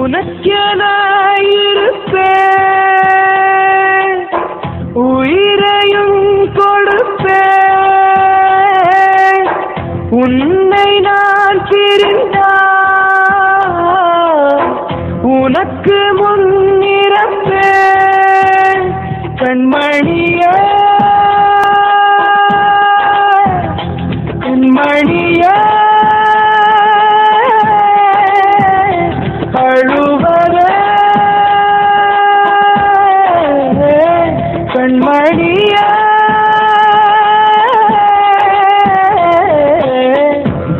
உனக்கென இருப்பேன் உயிரையும் கொடுப்பேன். உன்னை நான் பிரிந்தால் உனக்கு முன்னிறப்பேன் கண்மணியே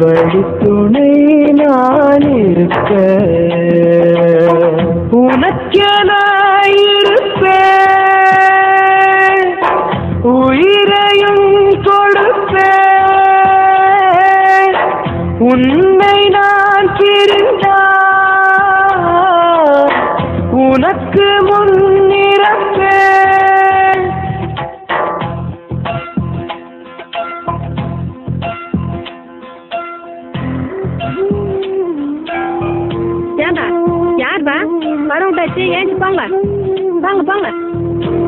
வழித்துணை நான் இருக்க உனக்கென 来，你赶去搬来，搬来，搬来。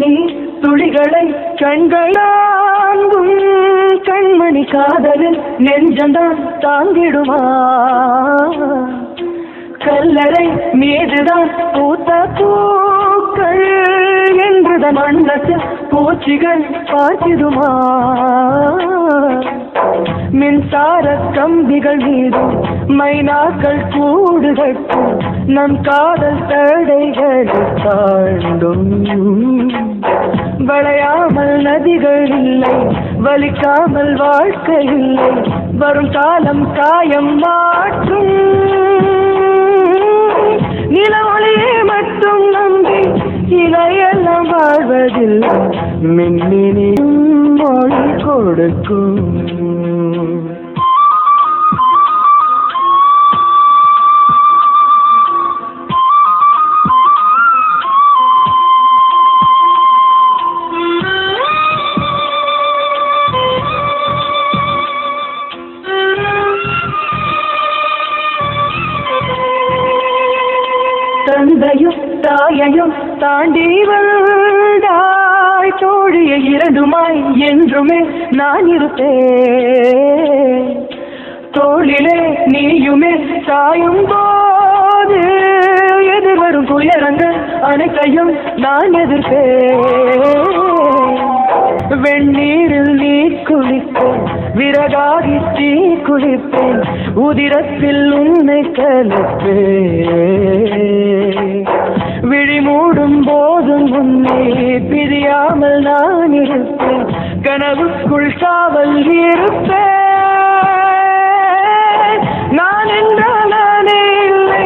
கண்ணீர் துளிகளை கண்களாங்கும் கண்மணி காதலில் நெஞ்சந்தான் தாங்கிடுமா கல்லறை மீதுதான் பூத்த பூக்கள் என்றுதான் மண்ணத்தில் பூச்சிகள் பார்த்திடுமா? மின்சார கம்பிகள் மீது மைனாக்கள் கூடு கட்டும் நம் காதல் தடைகள் தாண்டும். வளையாமல் நதிகள் இல்லை வலிக்காமல் வாழ்க்கை இல்லை வரும் காலம் காயம் மாற்றும். நில ஒளியை மட்டும் நம் മിന്നിനിയും മൊഴി കൊടുക്കും. தந்தையும் தாயையும் தாண்டி வந்தாய் தோழிய இரண்டுமாய் என்றுமே நான் இருப்பேன். தோளிலே நீயுமே சாயும் போது எதிர்வரும் துயரங்கள் அனைத்தையும் நான் எதிர்ப்பேன். வெந்நீரில் நீ குளிப்பேன் விறகாகி தீ குளிப்பேன் உதிரத்தில் உன்னை கலப்பேன். விழி மூடும் போதும் உன்னை பிரியாமல் நான் இருப்பேன். கனவுக்குள் காவல் இருப்பேன் நான் என்றால் நானே இல்லை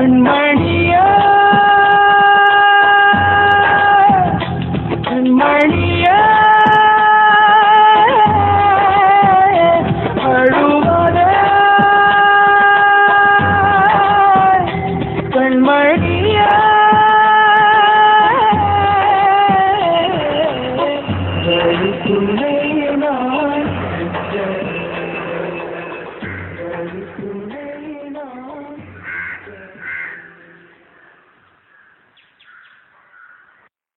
கண்மணியா? கண்மணியா? அழுவத